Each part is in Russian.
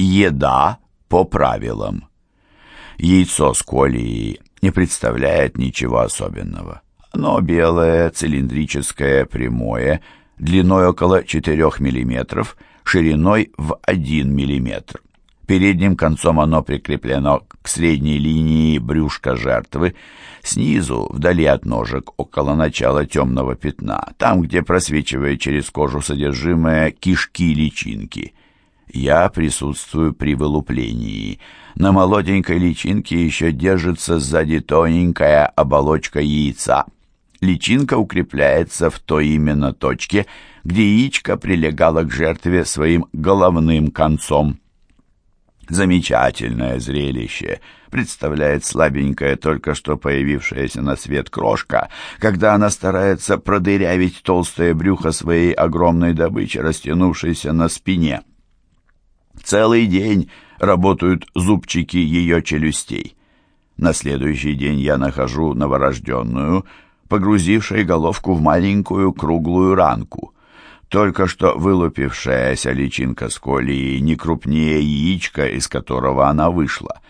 Еда по правилам. Яйцо с колией не представляет ничего особенного. Оно белое, цилиндрическое, прямое, длиной около 4 мм, шириной в 1 мм. Передним концом оно прикреплено к средней линии брюшка жертвы, снизу, вдали от ножек, около начала темного пятна, там, где просвечивает через кожу содержимое кишки личинки. Я присутствую при вылуплении. На молоденькой личинке еще держится сзади тоненькая оболочка яйца. Личинка укрепляется в той именно точке, где яичко прилегало к жертве своим головным концом. Замечательное зрелище представляет слабенькая, только что появившаяся на свет крошка, когда она старается продырявить толстое брюхо своей огромной добычи, растянувшейся на спине. Целый день работают зубчики ее челюстей. На следующий день я нахожу новорожденную, погрузившей головку в маленькую круглую ранку — только что вылупившаяся личинка с колеи не крупнее яичка, из которого она вышла,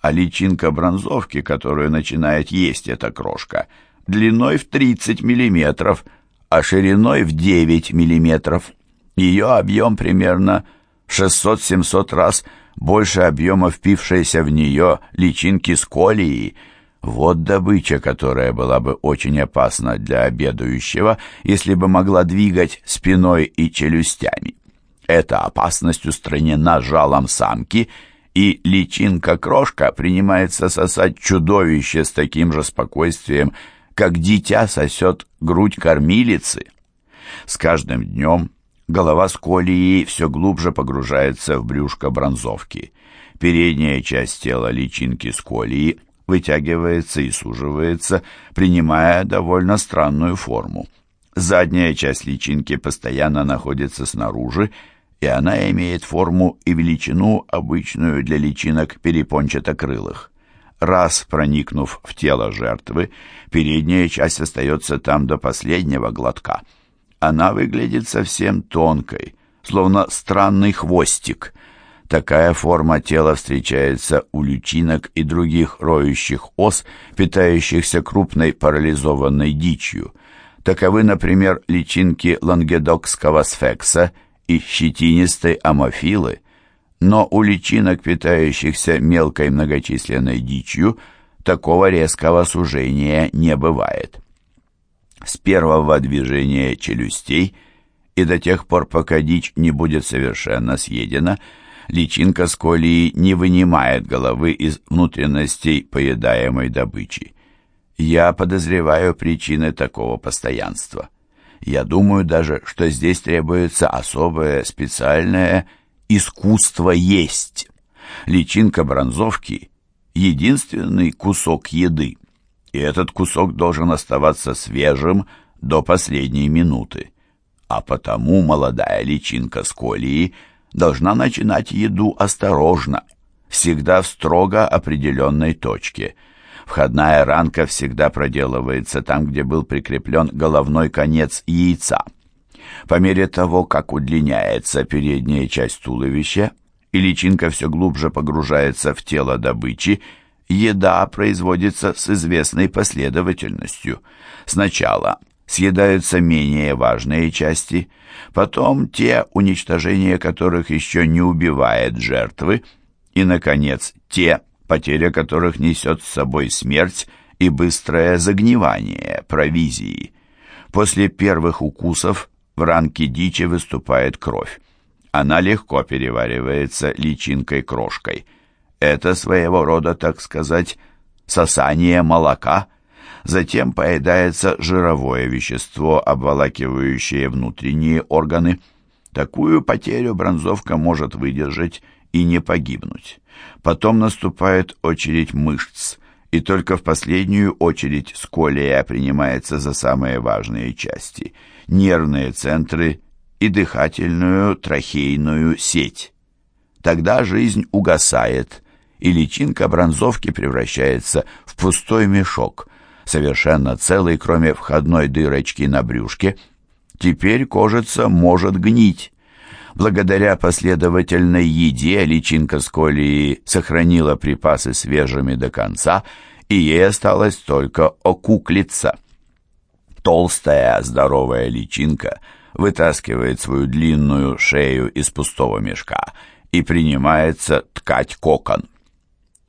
а личинка бронзовки, которую начинает есть эта крошка, длиной в 30 миллиметров, а шириной в 9 миллиметров. Ее объем примерно 600-700 раз больше объема впившейся в нее личинки с колеи – вот добыча, которая была бы очень опасна для обедающего, если бы могла двигать спиной и челюстями. Эта опасность устранена жалом самки, и личинка-крошка принимается сосать чудовище с таким же спокойствием, как дитя сосет грудь кормилицы. С каждым днем голова с колеей все глубже погружается в брюшко бронзовки. Передняя часть тела личинки с колеи вытягивается и суживается, принимая довольно странную форму. Задняя часть личинки постоянно находится снаружи, и она имеет форму и величину, обычную для личинок перепончатокрылых. Раз проникнув в тело жертвы, передняя часть остается там до последнего глотка. Она выглядит совсем тонкой, словно странный хвостик — Такая форма тела встречается у личинок и других роющих ос, питающихся крупной парализованной дичью. Таковы, например, личинки лангедокского сфекса и щетинистой амофилы. Но у личинок, питающихся мелкой многочисленной дичью, такого резкого сужения не бывает. С первого движения челюстей и до тех пор, пока дичь не будет совершенно съедена – личинка с не вынимает головы из внутренностей поедаемой добычи. Я подозреваю причины такого постоянства. Я думаю даже, что здесь требуется особое специальное искусство есть. Личинка бронзовки — единственный кусок еды, и этот кусок должен оставаться свежим до последней минуты. А потому молодая личинка с колии — должна начинать еду осторожно, всегда в строго определенной точке. Входная ранка всегда проделывается там, где был прикреплен головной конец яйца. По мере того, как удлиняется передняя часть туловища, и личинка все глубже погружается в тело добычи, еда производится с известной последовательностью. Сначала съедаются менее важные части, потом те, уничтожение которых еще не убивает жертвы, и, наконец, те, потеря которых несет с собой смерть и быстрое загнивание провизии. После первых укусов в ранке дичи выступает кровь. Она легко переваривается личинкой-крошкой. Это своего рода, так сказать, сосание молока – Затем поедается жировое вещество, обволакивающее внутренние органы. Такую потерю бронзовка может выдержать и не погибнуть. Потом наступает очередь мышц, и только в последнюю очередь сколия принимается за самые важные части – нервные центры и дыхательную трахейную сеть. Тогда жизнь угасает, и личинка бронзовки превращается в пустой мешок – совершенно целый, кроме входной дырочки на брюшке. Теперь кожица может гнить. Благодаря последовательной еде личинка сколии сохранила припасы свежими до конца, и ей осталось только окуклиться. Толстая, здоровая личинка вытаскивает свою длинную шею из пустого мешка и принимается ткать кокон.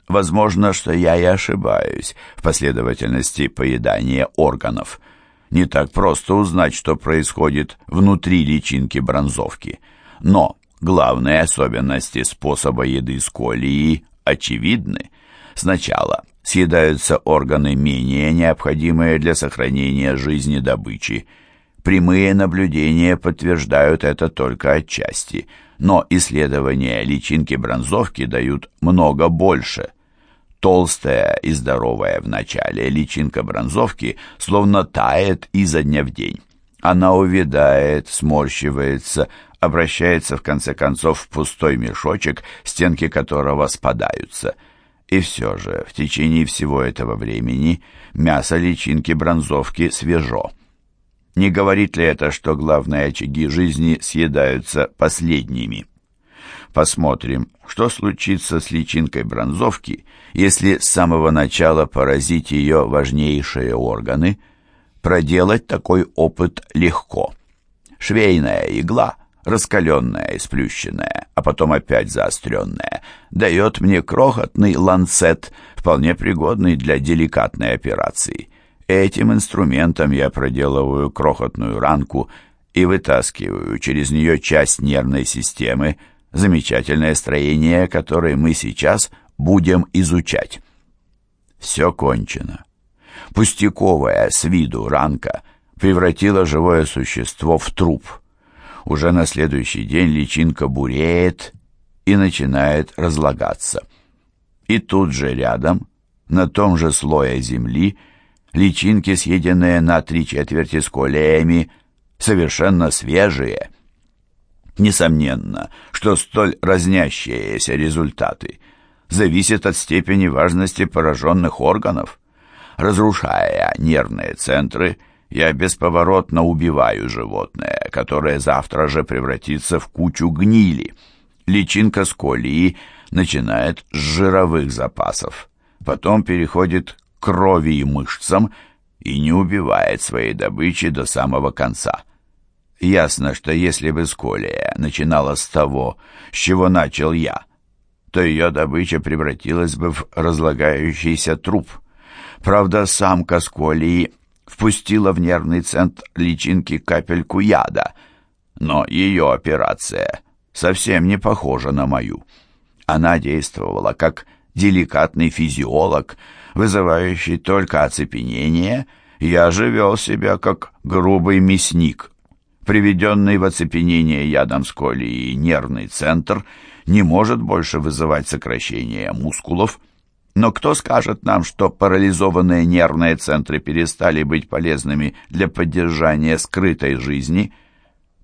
Возможно, что я и ошибаюсь в последовательности поедания органов. Не так просто узнать, что происходит внутри личинки бронзовки – но главные особенности способа еды сколии очевидны. Сначала съедаются органы, менее необходимые для сохранения жизни добычи. Прямые наблюдения подтверждают это только отчасти, но исследования личинки бронзовки дают много больше. Толстая и здоровая в начале личинка бронзовки словно тает изо дня в день. Она увядает, сморщивается, обращается в конце концов в пустой мешочек, стенки которого спадаются. И все же в течение всего этого времени мясо личинки бронзовки свежо. Не говорит ли это, что главные очаги жизни съедаются последними? Посмотрим, что случится с личинкой бронзовки, если с самого начала поразить ее важнейшие органы. Проделать такой опыт легко. Швейная игла – раскаленная и сплющенная, а потом опять заостренная, дает мне крохотный ланцет, вполне пригодный для деликатной операции. Этим инструментом я проделываю крохотную ранку и вытаскиваю через нее часть нервной системы, замечательное строение, которое мы сейчас будем изучать. Все кончено. Пустяковая с виду ранка превратила живое существо в труп — уже на следующий день личинка буреет и начинает разлагаться. И тут же рядом, на том же слое земли, личинки, съеденные на три четверти с колеями, совершенно свежие. Несомненно, что столь разнящиеся результаты зависят от степени важности пораженных органов. Разрушая нервные центры – я бесповоротно убиваю животное, которое завтра же превратится в кучу гнили. Личинка сколии начинает с жировых запасов, потом переходит к крови и мышцам и не убивает своей добычи до самого конца. Ясно, что если бы сколия начинала с того, с чего начал я, то ее добыча превратилась бы в разлагающийся труп. Правда, самка сколии впустила в нервный центр личинки капельку яда, но ее операция совсем не похожа на мою. Она действовала как деликатный физиолог, вызывающий только оцепенение, я же вел себя как грубый мясник. Приведенный в оцепенение ядом сколии нервный центр не может больше вызывать сокращение мускулов, но кто скажет нам, что парализованные нервные центры перестали быть полезными для поддержания скрытой жизни?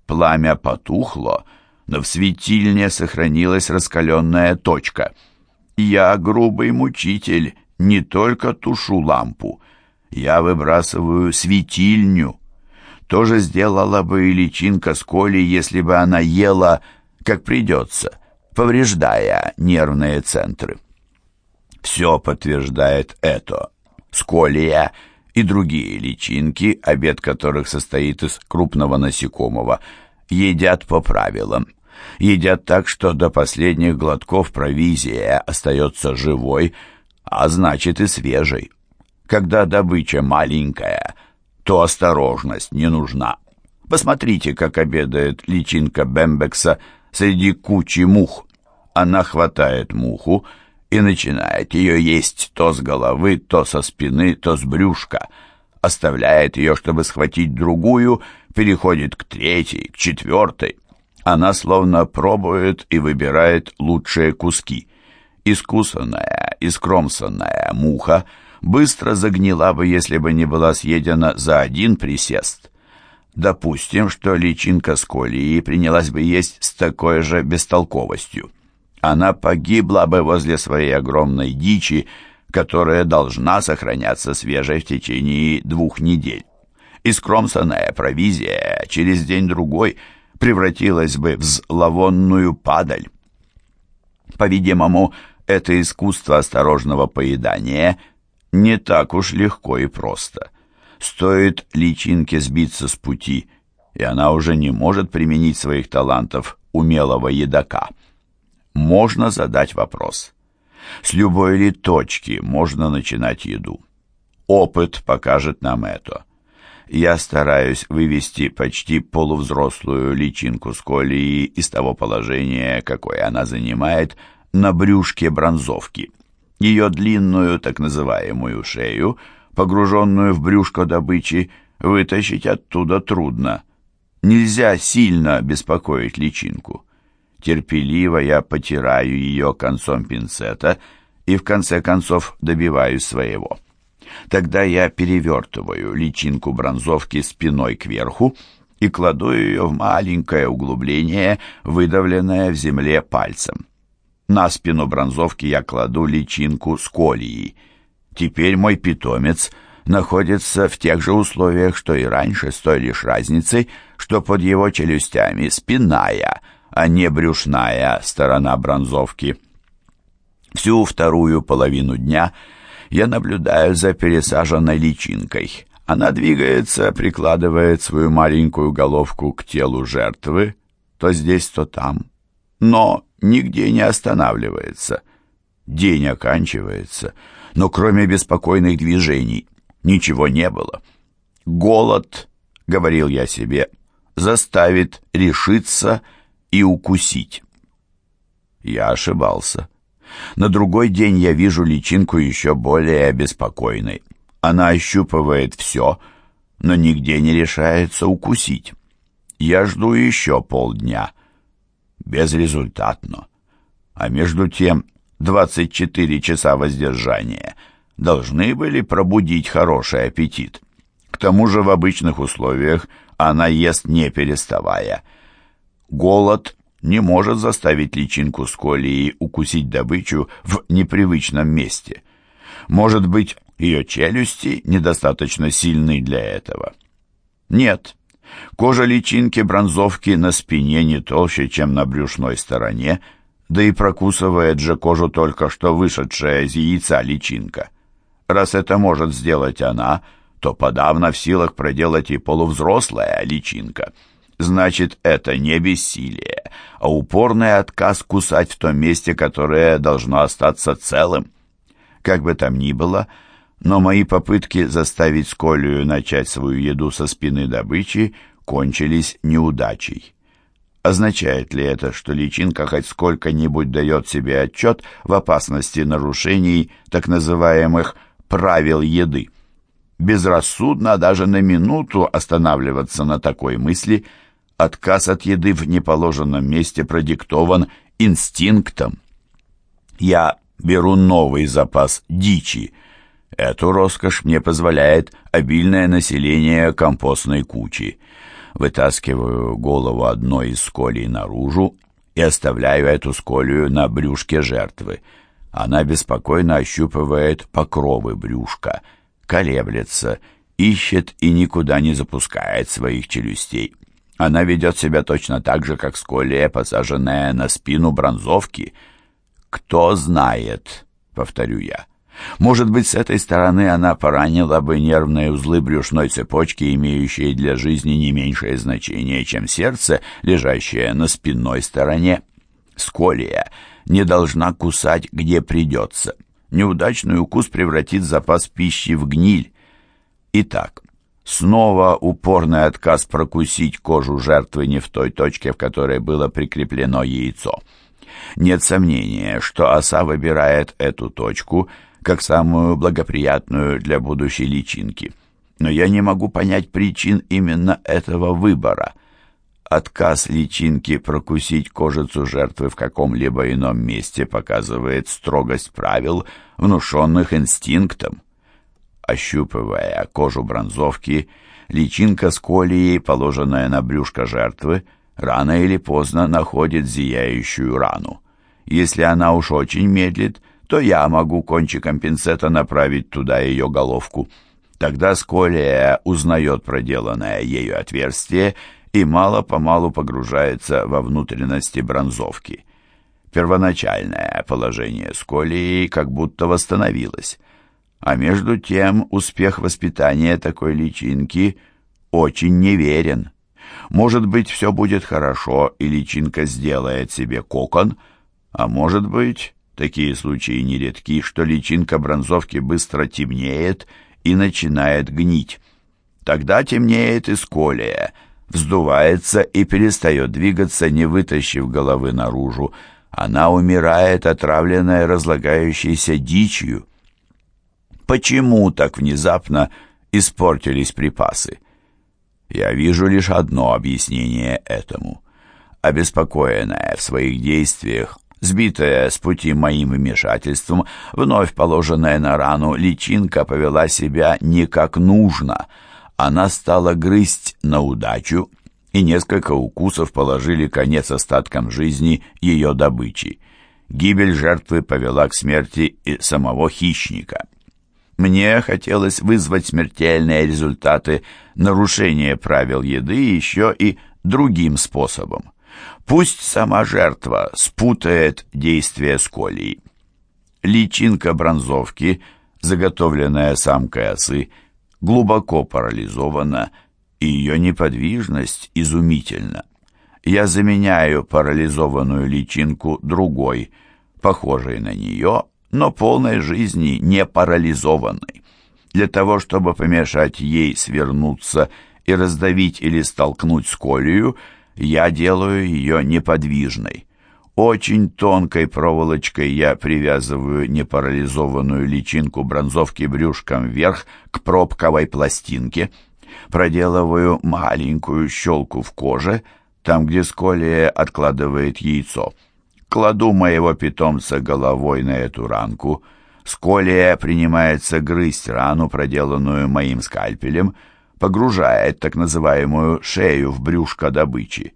Пламя потухло, но в светильне сохранилась раскаленная точка. Я, грубый мучитель, не только тушу лампу, я выбрасываю светильню. То же сделала бы и личинка с Коли, если бы она ела, как придется, повреждая нервные центры. Все подтверждает это. Сколия и другие личинки, обед которых состоит из крупного насекомого, едят по правилам. Едят так, что до последних глотков провизия остается живой, а значит и свежей. Когда добыча маленькая, то осторожность не нужна. Посмотрите, как обедает личинка Бембекса среди кучи мух. Она хватает муху, и начинает ее есть то с головы, то со спины, то с брюшка. Оставляет ее, чтобы схватить другую, переходит к третьей, к четвертой. Она словно пробует и выбирает лучшие куски. Искусанная, искромсанная муха быстро загнила бы, если бы не была съедена за один присест. Допустим, что личинка сколии принялась бы есть с такой же бестолковостью она погибла бы возле своей огромной дичи, которая должна сохраняться свежей в течение двух недель. Искромсанная провизия через день-другой превратилась бы в зловонную падаль. По-видимому, это искусство осторожного поедания не так уж легко и просто. Стоит личинке сбиться с пути, и она уже не может применить своих талантов умелого едока. Можно задать вопрос. С любой ли точки можно начинать еду? Опыт покажет нам это. Я стараюсь вывести почти полувзрослую личинку с колеи из того положения, какое она занимает, на брюшке бронзовки. Ее длинную, так называемую шею, погруженную в брюшко добычи, вытащить оттуда трудно. Нельзя сильно беспокоить личинку. Терпеливо я потираю ее концом пинцета и в конце концов добиваюсь своего. Тогда я перевертываю личинку бронзовки спиной кверху и кладу ее в маленькое углубление, выдавленное в земле пальцем. На спину бронзовки я кладу личинку с колией. Теперь мой питомец находится в тех же условиях, что и раньше, с той лишь разницей, что под его челюстями спинная, а не брюшная сторона бронзовки. Всю вторую половину дня – я наблюдаю за пересаженной личинкой. Она двигается, прикладывает свою маленькую головку к телу жертвы, то здесь, то там, но нигде не останавливается. День оканчивается, но кроме беспокойных движений ничего не было. Голод, говорил я себе, заставит решиться и укусить. Я ошибался. На другой день я вижу личинку еще более обеспокоенной. Она ощупывает все, но нигде не решается укусить. Я жду еще полдня. Безрезультатно. А между тем 24 часа воздержания должны были пробудить хороший аппетит. К тому же в обычных условиях она ест не переставая. Голод не может заставить личинку с колеи укусить добычу в непривычном месте. Может быть, ее челюсти недостаточно сильны для этого? Нет. Кожа личинки бронзовки на спине не толще, чем на брюшной стороне, да и прокусывает же кожу только что вышедшая из яйца личинка. Раз это может сделать она, то подавно в силах проделать и полувзрослая личинка — значит, это не бессилие, а упорный отказ кусать в том месте, которое должно остаться целым. Как бы там ни было, но мои попытки заставить Сколию начать свою еду со спины добычи кончились неудачей. Означает ли это, что личинка хоть сколько-нибудь дает себе отчет в опасности нарушений так называемых «правил еды»? Безрассудно даже на минуту останавливаться на такой мысли – Отказ от еды в неположенном месте продиктован инстинктом. Я беру новый запас дичи. Эту роскошь мне позволяет обильное население компостной кучи. Вытаскиваю голову одной из сколей наружу и оставляю эту сколию на брюшке жертвы. Она беспокойно ощупывает покровы брюшка, колеблется, ищет и никуда не запускает своих челюстей. Она ведет себя точно так же, как сколия, посаженная на спину бронзовки. «Кто знает», — повторю я. Может быть, с этой стороны она поранила бы нервные узлы брюшной цепочки, имеющие для жизни не меньшее значение, чем сердце, лежащее на спинной стороне. Сколия не должна кусать, где придется. Неудачный укус превратит запас пищи в гниль. Итак, Снова упорный отказ прокусить кожу жертвы не в той точке, в которой было прикреплено яйцо. Нет сомнения, что оса выбирает эту точку как самую благоприятную для будущей личинки. Но я не могу понять причин именно этого выбора. Отказ личинки прокусить кожицу жертвы в каком-либо ином месте показывает строгость правил, внушенных инстинктом. Ощупывая кожу бронзовки, личинка с колией, положенная на брюшко жертвы, рано или поздно находит зияющую рану. Если она уж очень медлит, то я могу кончиком пинцета направить туда ее головку. Тогда Сколия узнает проделанное ею отверстие и мало-помалу погружается во внутренности бронзовки. Первоначальное положение сколии как будто восстановилось, а между тем успех воспитания такой личинки очень неверен. Может быть, все будет хорошо, и личинка сделает себе кокон, а может быть, такие случаи нередки, что личинка бронзовки быстро темнеет и начинает гнить. Тогда темнеет и сколия, вздувается и перестает двигаться, не вытащив головы наружу. Она умирает, отравленная разлагающейся дичью. Почему так внезапно испортились припасы? Я вижу лишь одно объяснение этому. Обеспокоенная в своих действиях, сбитая с пути моим вмешательством, вновь положенная на рану, личинка повела себя не как нужно. Она стала грызть на удачу, и несколько укусов положили конец остаткам жизни ее добычи. Гибель жертвы повела к смерти и самого хищника. Мне хотелось вызвать смертельные результаты нарушения правил еды еще и другим способом. Пусть сама жертва спутает действие сколии. Личинка бронзовки, заготовленная самкой осы, глубоко парализована, и ее неподвижность изумительна. Я заменяю парализованную личинку другой, похожей на нее, но полной жизни, не парализованной. Для того, чтобы помешать ей свернуться и раздавить или столкнуть с колею, я делаю ее неподвижной. Очень тонкой проволочкой я привязываю непарализованную личинку бронзовки брюшком вверх к пробковой пластинке, проделываю маленькую щелку в коже, там, где сколия откладывает яйцо. Кладу моего питомца головой на эту ранку. Сколия принимается грызть рану, проделанную моим скальпелем, погружает так называемую шею в брюшко добычи.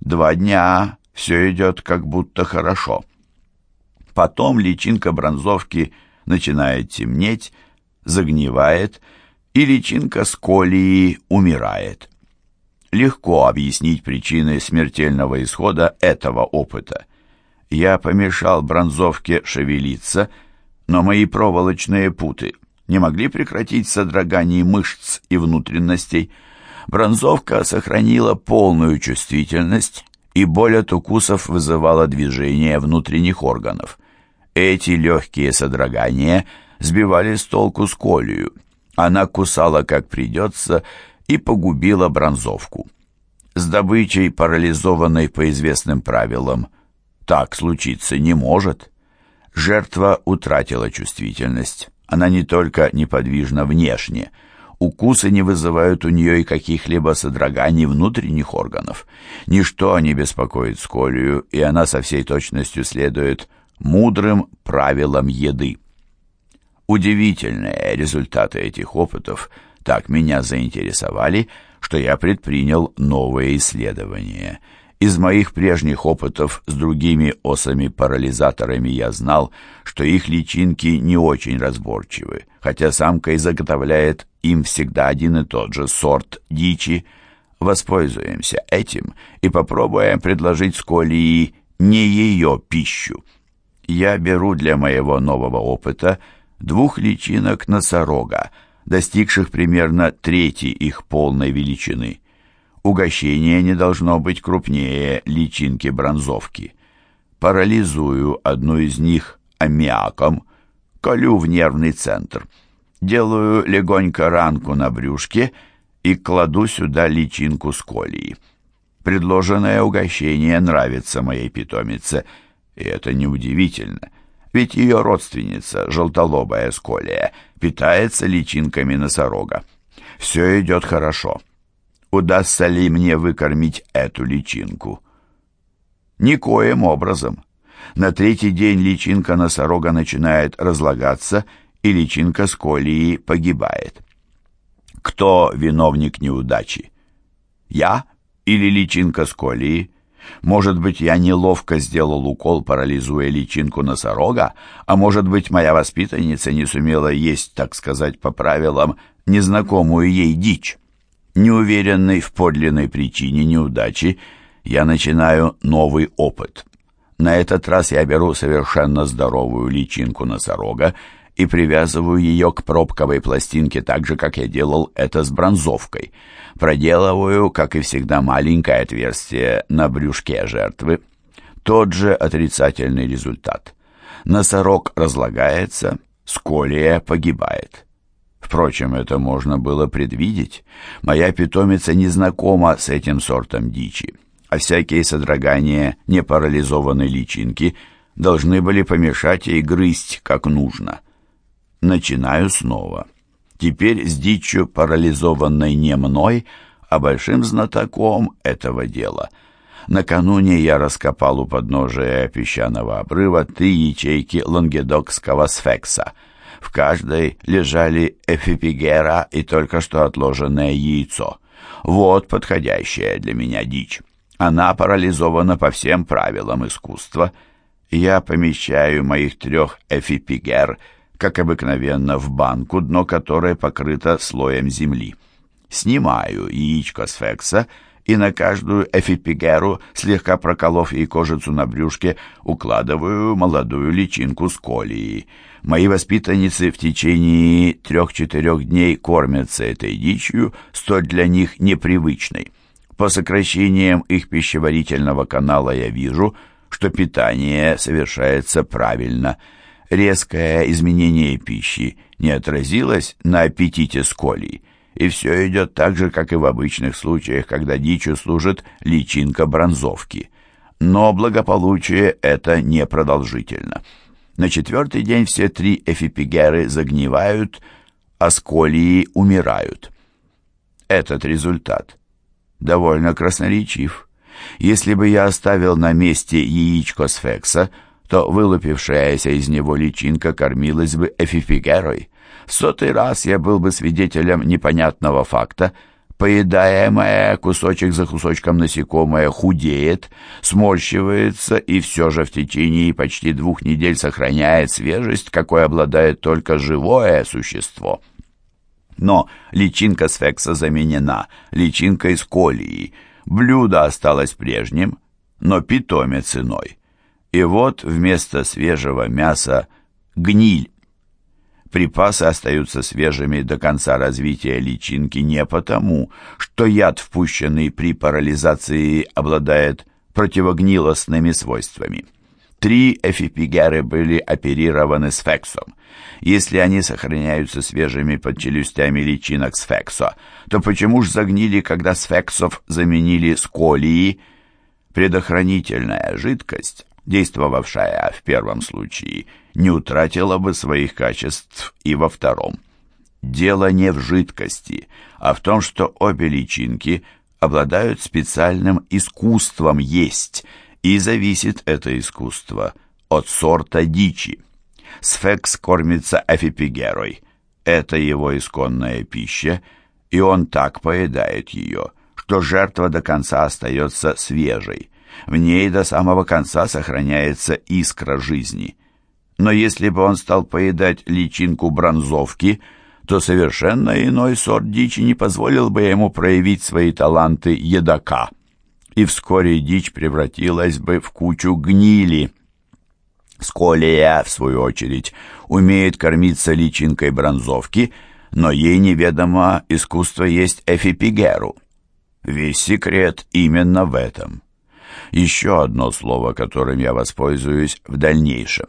Два дня все идет как будто хорошо. Потом личинка бронзовки начинает темнеть, загнивает, и личинка сколии умирает. Легко объяснить причины смертельного исхода этого опыта. Я помешал бронзовке шевелиться, но мои проволочные путы не могли прекратить содрогание мышц и внутренностей. Бронзовка сохранила полную чувствительность, и боль от укусов вызывала движение внутренних органов. Эти легкие содрогания сбивали с толку сколию. Она кусала как придется и погубила бронзовку. С добычей, парализованной по известным правилам, так случиться не может. Жертва утратила чувствительность. Она не только неподвижна внешне, укусы не вызывают у нее и каких-либо содроганий внутренних органов. Ничто не беспокоит сколию, и она со всей точностью следует мудрым правилам еды. Удивительные результаты этих опытов так меня заинтересовали, что я предпринял новые исследования – из моих прежних опытов с другими осами-парализаторами я знал, что их личинки не очень разборчивы, хотя самка и заготовляет им всегда один и тот же сорт дичи. Воспользуемся этим и попробуем предложить Сколии не ее пищу. Я беру для моего нового опыта двух личинок носорога, достигших примерно трети их полной величины. Угощение не должно быть крупнее личинки бронзовки. Парализую одну из них аммиаком, колю в нервный центр. Делаю легонько ранку на брюшке и кладу сюда личинку с колии. Предложенное угощение нравится моей питомице, и это неудивительно, ведь ее родственница, желтолобая сколия, питается личинками носорога. Все идет хорошо удастся ли мне выкормить эту личинку. Никоим образом. На третий день личинка носорога начинает разлагаться, и личинка с колии погибает. Кто виновник неудачи? Я или личинка с колии? Может быть, я неловко сделал укол, парализуя личинку носорога, а может быть, моя воспитанница не сумела есть, так сказать, по правилам, незнакомую ей дичь. Неуверенный в подлинной причине неудачи, я начинаю новый опыт. На этот раз я беру совершенно здоровую личинку носорога и привязываю ее к пробковой пластинке так же, как я делал это с бронзовкой. Проделываю, как и всегда, маленькое отверстие на брюшке жертвы. Тот же отрицательный результат. Носорог разлагается, сколия погибает. Впрочем, это можно было предвидеть. Моя питомица не знакома с этим сортом дичи, а всякие содрогания непарализованной личинки должны были помешать ей грызть как нужно. Начинаю снова. Теперь с дичью, парализованной не мной, а большим знатоком этого дела. Накануне я раскопал у подножия песчаного обрыва три ячейки лангедокского сфекса — в каждой лежали эфипигера и только что отложенное яйцо. Вот подходящая для меня дичь. Она парализована по всем правилам искусства. Я помещаю моих трех эфипигер, как обыкновенно, в банку, дно которой покрыто слоем земли. Снимаю яичко с фекса и на каждую эфипигеру, слегка проколов ей кожицу на брюшке, укладываю молодую личинку с колии. Мои воспитанницы в течение трех-четырех дней кормятся этой дичью, столь для них непривычной. По сокращениям их пищеварительного канала я вижу, что питание совершается правильно. Резкое изменение пищи не отразилось на аппетите сколий, и все идет так же, как и в обычных случаях, когда дичью служит личинка бронзовки. Но благополучие это непродолжительно. На четвертый день все три эфипигеры загнивают, а сколии умирают. Этот результат довольно красноречив. Если бы я оставил на месте яичко сфекса, то вылупившаяся из него личинка кормилась бы эфипигерой. Сотый раз я был бы свидетелем непонятного факта — Поедаемое кусочек за кусочком насекомое худеет, сморщивается и все же в течение почти двух недель сохраняет свежесть, какой обладает только живое существо. Но личинка сфекса заменена личинкой сколии. Блюдо осталось прежним, но питомец иной. И вот вместо свежего мяса гниль. Припасы остаются свежими до конца развития личинки не потому, что яд, впущенный при парализации, обладает противогнилостными свойствами. Три эфипигеры были оперированы с фексом. Если они сохраняются свежими под челюстями личинок с фексо, то почему ж загнили, когда с фексов заменили сколии? Предохранительная жидкость действовавшая в первом случае, не утратила бы своих качеств и во втором. Дело не в жидкости, а в том, что обе личинки обладают специальным искусством есть, и зависит это искусство от сорта дичи. Сфекс кормится афипигерой. Это его исконная пища, и он так поедает ее, что жертва до конца остается свежей. В ней до самого конца сохраняется искра жизни. Но если бы он стал поедать личинку бронзовки, то совершенно иной сорт дичи не позволил бы ему проявить свои таланты едока. И вскоре дичь превратилась бы в кучу гнили. Сколия, в свою очередь, умеет кормиться личинкой бронзовки, но ей неведомо искусство есть эфипигеру. Весь секрет именно в этом. Еще одно слово, которым я воспользуюсь в дальнейшем.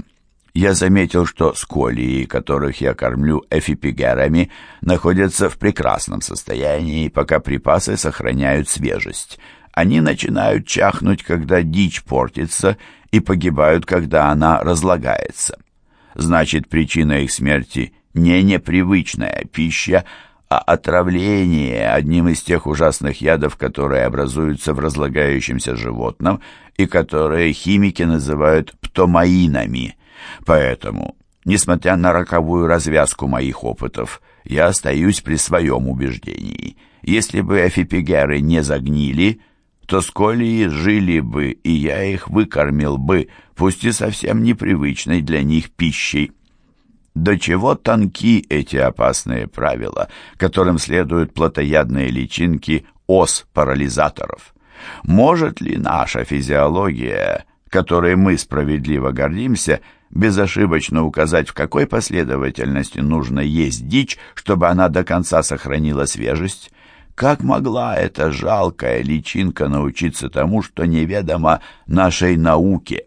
Я заметил, что сколии, которых я кормлю эфипигерами, находятся в прекрасном состоянии, пока припасы сохраняют свежесть. Они начинают чахнуть, когда дичь портится, и погибают, когда она разлагается. Значит, причина их смерти не непривычная пища, а отравление одним из тех ужасных ядов, которые образуются в разлагающемся животном и которые химики называют птомаинами. Поэтому, несмотря на роковую развязку моих опытов, я остаюсь при своем убеждении. Если бы эфипигеры не загнили, то сколии жили бы, и я их выкормил бы, пусть и совсем непривычной для них пищей. До чего тонки эти опасные правила, которым следуют плотоядные личинки ос-парализаторов? Может ли наша физиология, которой мы справедливо гордимся, безошибочно указать, в какой последовательности нужно есть дичь, чтобы она до конца сохранила свежесть? Как могла эта жалкая личинка научиться тому, что неведомо нашей науке?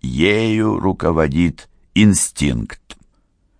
Ею руководит инстинкт.